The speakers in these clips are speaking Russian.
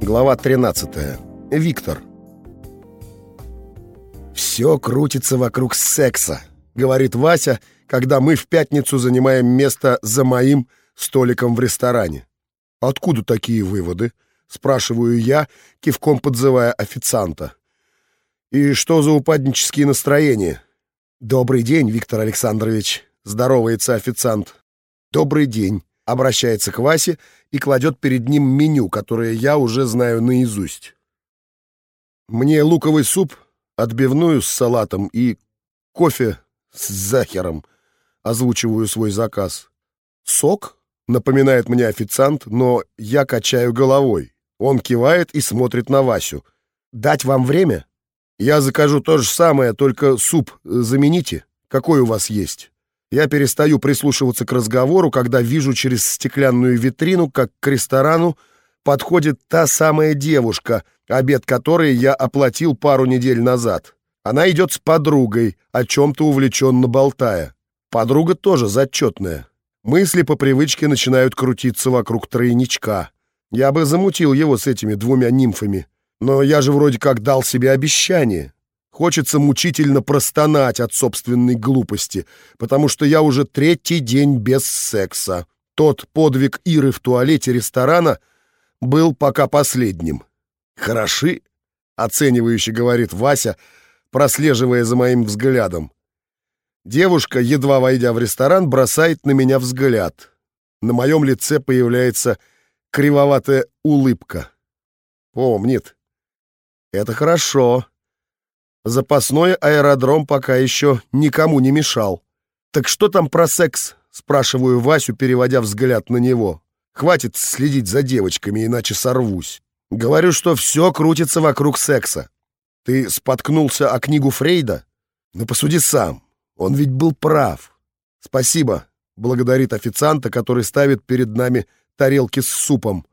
Глава 13. Виктор. «Все крутится вокруг секса», — говорит Вася, когда мы в пятницу занимаем место за моим столиком в ресторане. «Откуда такие выводы?» — спрашиваю я, кивком подзывая официанта. «И что за упаднические настроения?» «Добрый день, Виктор Александрович», — здоровается официант. «Добрый день», — обращается к Васе и кладет перед ним меню, которое я уже знаю наизусть. Мне луковый суп, отбивную с салатом и кофе с захером. Озвучиваю свой заказ. Сок? Напоминает мне официант, но я качаю головой. Он кивает и смотрит на Васю. «Дать вам время?» «Я закажу то же самое, только суп замените. Какой у вас есть?» Я перестаю прислушиваться к разговору, когда вижу через стеклянную витрину, как к ресторану подходит та самая девушка, обед которой я оплатил пару недель назад. Она идет с подругой, о чем-то увлеченно болтая. Подруга тоже зачетная. Мысли по привычке начинают крутиться вокруг тройничка. Я бы замутил его с этими двумя нимфами. Но я же вроде как дал себе обещание. Хочется мучительно простонать от собственной глупости, потому что я уже третий день без секса. Тот подвиг Иры в туалете ресторана был пока последним. «Хороши?» — оценивающе говорит Вася, прослеживая за моим взглядом. Девушка, едва войдя в ресторан, бросает на меня взгляд. На моем лице появляется кривоватая улыбка. Помнит. Это хорошо. Запасной аэродром пока еще никому не мешал. «Так что там про секс?» — спрашиваю Васю, переводя взгляд на него. «Хватит следить за девочками, иначе сорвусь. Говорю, что все крутится вокруг секса. Ты споткнулся о книгу Фрейда? Ну, посуди сам. Он ведь был прав. Спасибо», — благодарит официанта, который ставит перед нами тарелки с супом.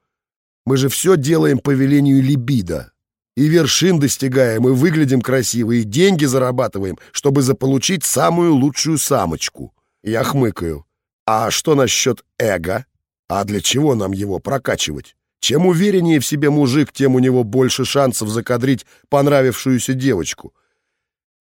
«Мы же все делаем по велению либидо и вершин достигаем, и выглядим красиво, и деньги зарабатываем, чтобы заполучить самую лучшую самочку. Я хмыкаю. А что насчет эго? А для чего нам его прокачивать? Чем увереннее в себе мужик, тем у него больше шансов закадрить понравившуюся девочку.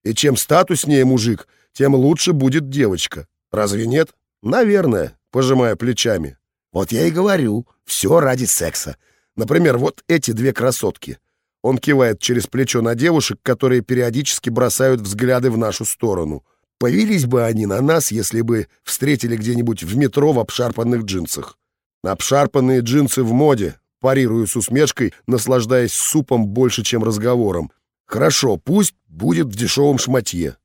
И чем статуснее мужик, тем лучше будет девочка. Разве нет? Наверное, пожимая плечами. Вот я и говорю, все ради секса. Например, вот эти две красотки. Он кивает через плечо на девушек, которые периодически бросают взгляды в нашу сторону. Повелись бы они на нас, если бы встретили где-нибудь в метро в обшарпанных джинсах. Обшарпанные джинсы в моде, парирую с усмешкой, наслаждаясь супом больше, чем разговором. Хорошо, пусть будет в дешевом шматье.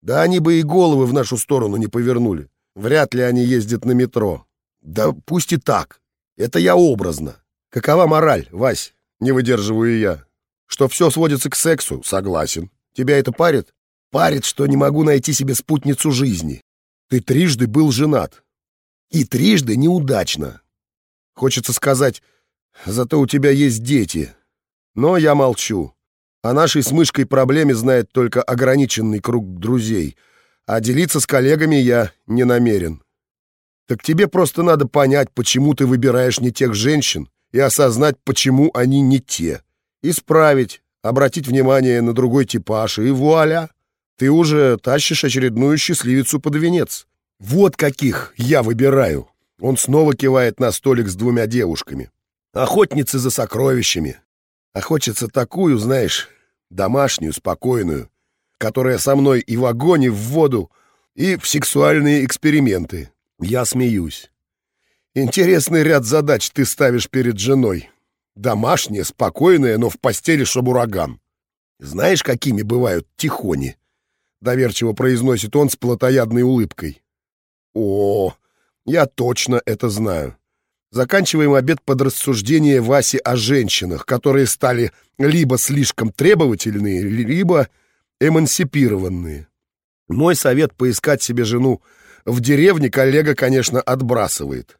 Да они бы и головы в нашу сторону не повернули. Вряд ли они ездят на метро. Да пусть и так. Это я образно. Какова мораль, Вась? Не выдерживаю я. Что все сводится к сексу, согласен. Тебя это парит? Парит, что не могу найти себе спутницу жизни. Ты трижды был женат. И трижды неудачно. Хочется сказать, зато у тебя есть дети. Но я молчу. О нашей с мышкой проблеме знает только ограниченный круг друзей, а делиться с коллегами я не намерен. Так тебе просто надо понять, почему ты выбираешь не тех женщин, и осознать, почему они не те исправить, обратить внимание на другой типаж, и вуаля, ты уже тащишь очередную счастливицу под венец. Вот каких я выбираю. Он снова кивает на столик с двумя девушками. Охотницы за сокровищами. А хочется такую, знаешь, домашнюю, спокойную, которая со мной и в огонь, и в воду, и в сексуальные эксперименты. Я смеюсь. Интересный ряд задач ты ставишь перед женой. Домашняя, спокойная, но в постели чтоб ураган. Знаешь, какими бывают тихони? Доверчиво произносит он с плотоядной улыбкой. О, я точно это знаю. Заканчиваем обед под рассуждение Васи о женщинах, которые стали либо слишком требовательные, либо эмансипированные. Мой совет поискать себе жену в деревне коллега, конечно, отбрасывает.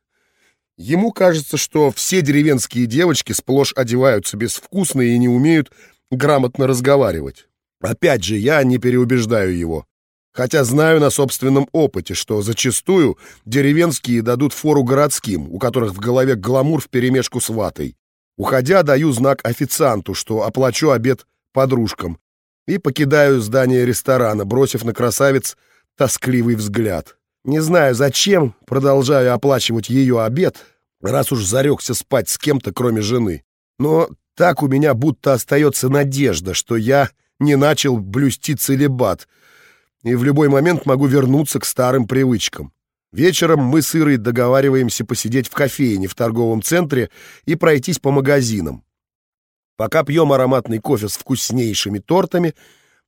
Ему кажется, что все деревенские девочки сплошь одеваются безвкусно и не умеют грамотно разговаривать. Опять же, я не переубеждаю его. Хотя знаю на собственном опыте, что зачастую деревенские дадут фору городским, у которых в голове гламур вперемешку с ватой. Уходя, даю знак официанту, что оплачу обед подружкам, и покидаю здание ресторана, бросив на красавец тоскливый взгляд. Не знаю, зачем продолжаю оплачивать ее обед, раз уж зарекся спать с кем-то, кроме жены. Но так у меня будто остается надежда, что я не начал блюсти целебат, и в любой момент могу вернуться к старым привычкам. Вечером мы с Ирой договариваемся посидеть в кофейне в торговом центре и пройтись по магазинам. Пока пьем ароматный кофе с вкуснейшими тортами,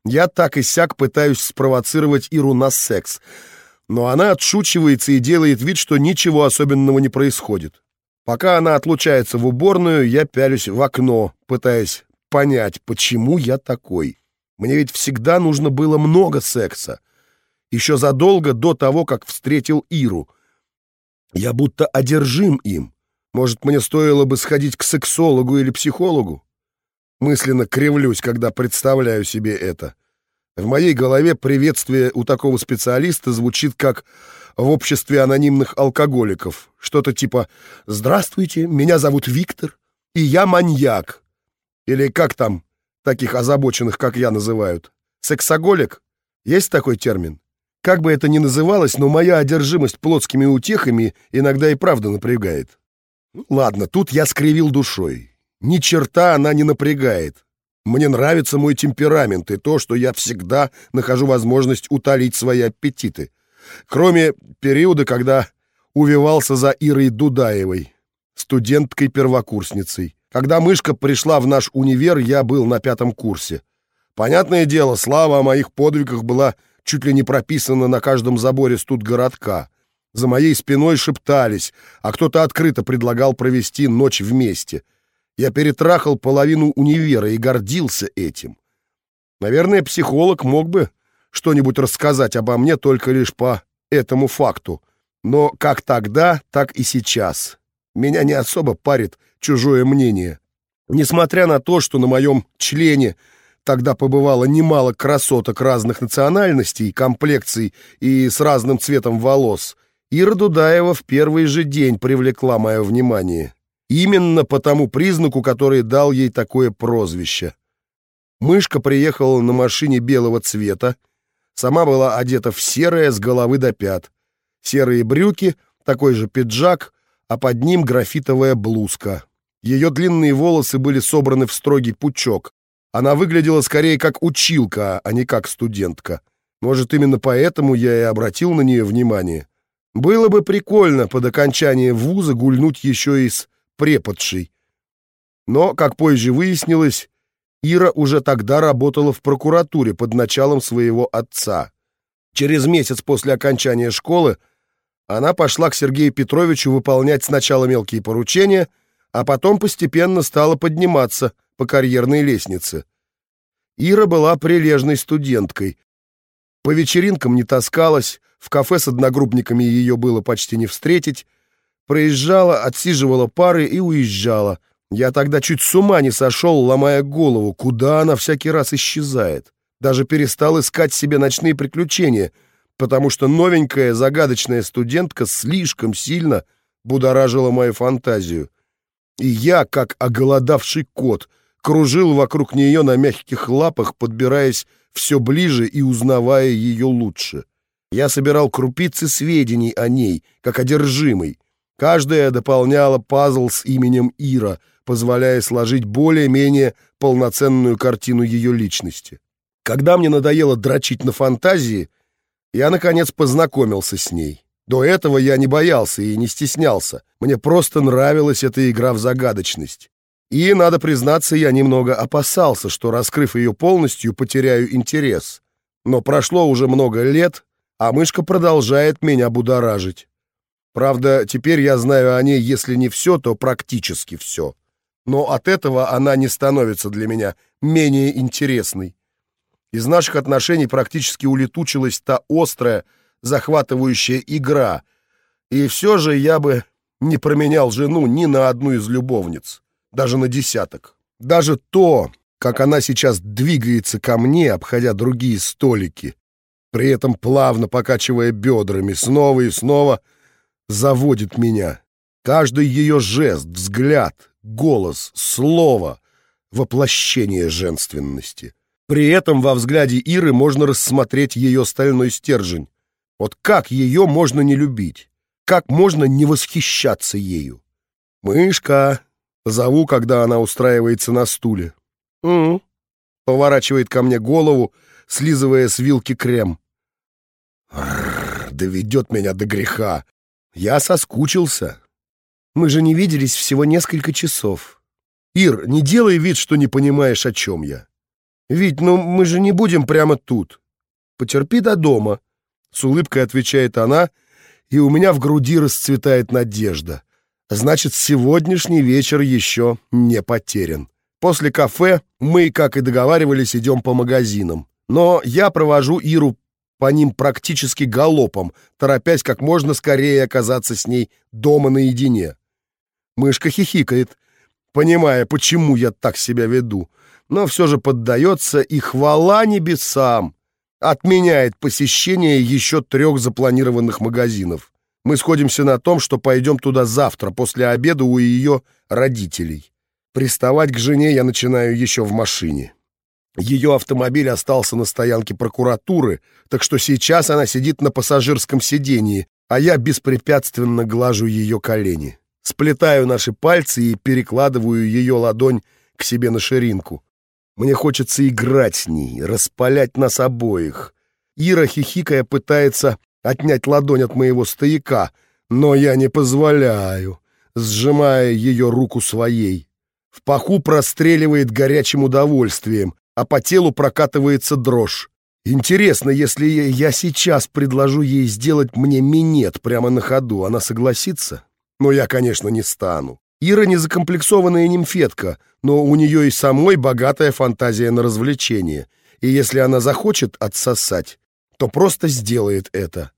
я так и сяк пытаюсь спровоцировать Иру на секс, но она отшучивается и делает вид, что ничего особенного не происходит. Пока она отлучается в уборную, я пялюсь в окно, пытаясь понять, почему я такой. Мне ведь всегда нужно было много секса. Еще задолго до того, как встретил Иру. Я будто одержим им. Может, мне стоило бы сходить к сексологу или психологу? Мысленно кривлюсь, когда представляю себе это. В моей голове приветствие у такого специалиста звучит как в обществе анонимных алкоголиков. Что-то типа «Здравствуйте, меня зовут Виктор, и я маньяк». Или как там таких озабоченных, как я, называют? Сексоголик? Есть такой термин? Как бы это ни называлось, но моя одержимость плотскими утехами иногда и правда напрягает. Ладно, тут я скривил душой. Ни черта она не напрягает. Мне нравится мой темперамент и то, что я всегда нахожу возможность утолить свои аппетиты. Кроме периода, когда увивался за Ирой Дудаевой, студенткой-первокурсницей. Когда мышка пришла в наш универ, я был на пятом курсе. Понятное дело, слава о моих подвигах была чуть ли не прописана на каждом заборе студгородка. За моей спиной шептались, а кто-то открыто предлагал провести ночь вместе — я перетрахал половину универа и гордился этим. Наверное, психолог мог бы что-нибудь рассказать обо мне только лишь по этому факту. Но как тогда, так и сейчас. Меня не особо парит чужое мнение. Несмотря на то, что на моем члене тогда побывало немало красоток разных национальностей, комплекций и с разным цветом волос, Ира Дудаева в первый же день привлекла мое внимание. Именно по тому признаку, который дал ей такое прозвище. Мышка приехала на машине белого цвета, сама была одета в серое с головы до пят. Серые брюки, такой же пиджак, а под ним графитовая блузка. Ее длинные волосы были собраны в строгий пучок. Она выглядела скорее как училка, а не как студентка. Может, именно поэтому я и обратил на нее внимание. Было бы прикольно под окончание вуза гульнуть еще и с преподшей. Но, как позже выяснилось, Ира уже тогда работала в прокуратуре под началом своего отца. Через месяц после окончания школы она пошла к Сергею Петровичу выполнять сначала мелкие поручения, а потом постепенно стала подниматься по карьерной лестнице. Ира была прилежной студенткой. По вечеринкам не таскалась, в кафе с одногруппниками ее было почти не встретить, Проезжала, отсиживала пары и уезжала. Я тогда чуть с ума не сошел, ломая голову, куда она всякий раз исчезает. Даже перестал искать себе ночные приключения, потому что новенькая загадочная студентка слишком сильно будоражила мою фантазию. И я, как оголодавший кот, кружил вокруг нее на мягких лапах, подбираясь все ближе и узнавая ее лучше. Я собирал крупицы сведений о ней, как одержимый, Каждая дополняла пазл с именем Ира, позволяя сложить более-менее полноценную картину ее личности. Когда мне надоело дрочить на фантазии, я, наконец, познакомился с ней. До этого я не боялся и не стеснялся. Мне просто нравилась эта игра в загадочность. И, надо признаться, я немного опасался, что, раскрыв ее полностью, потеряю интерес. Но прошло уже много лет, а мышка продолжает меня будоражить. Правда, теперь я знаю о ней, если не все, то практически все. Но от этого она не становится для меня менее интересной. Из наших отношений практически улетучилась та острая, захватывающая игра. И все же я бы не променял жену ни на одну из любовниц, даже на десяток. Даже то, как она сейчас двигается ко мне, обходя другие столики, при этом плавно покачивая бедрами, снова и снова — заводит меня. Каждый ее жест, взгляд, голос, слово, воплощение женственности. При этом во взгляде Иры можно рассмотреть ее стальной стержень. Вот как ее можно не любить? Как можно не восхищаться ею? «Мышка!» — зову, когда она устраивается на стуле. «Угу», — поворачивает ко мне голову, слизывая с вилки крем. Доведет меня до греха. Я соскучился. Мы же не виделись всего несколько часов. Ир, не делай вид, что не понимаешь, о чем я. Ведь, ну мы же не будем прямо тут. Потерпи до дома. С улыбкой отвечает она, и у меня в груди расцветает надежда. Значит, сегодняшний вечер еще не потерян. После кафе мы, как и договаривались, идем по магазинам. Но я провожу Иру по ним практически галопом, торопясь как можно скорее оказаться с ней дома наедине. Мышка хихикает, понимая, почему я так себя веду, но все же поддается и хвала небесам отменяет посещение еще трех запланированных магазинов. Мы сходимся на том, что пойдем туда завтра, после обеда у ее родителей. Приставать к жене я начинаю еще в машине. Ее автомобиль остался на стоянке прокуратуры, так что сейчас она сидит на пассажирском сидении, а я беспрепятственно глажу ее колени. Сплетаю наши пальцы и перекладываю ее ладонь к себе на ширинку. Мне хочется играть с ней, распалять нас обоих. Ира, хихикая, пытается отнять ладонь от моего стояка, но я не позволяю, сжимая ее руку своей. В паху простреливает горячим удовольствием, а по телу прокатывается дрожь. Интересно, если я сейчас предложу ей сделать мне минет прямо на ходу, она согласится? Но я, конечно, не стану. Ира не закомплексованная нимфетка, но у нее и самой богатая фантазия на развлечение. И если она захочет отсосать, то просто сделает это.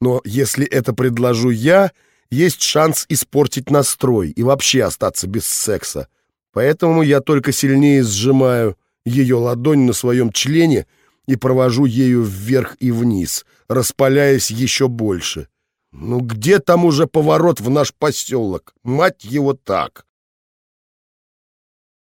Но если это предложу я, есть шанс испортить настрой и вообще остаться без секса. Поэтому я только сильнее сжимаю ее ладонь на своем члене и провожу ею вверх и вниз, распаляясь еще больше. Ну где там уже поворот в наш поселок? Мать его так!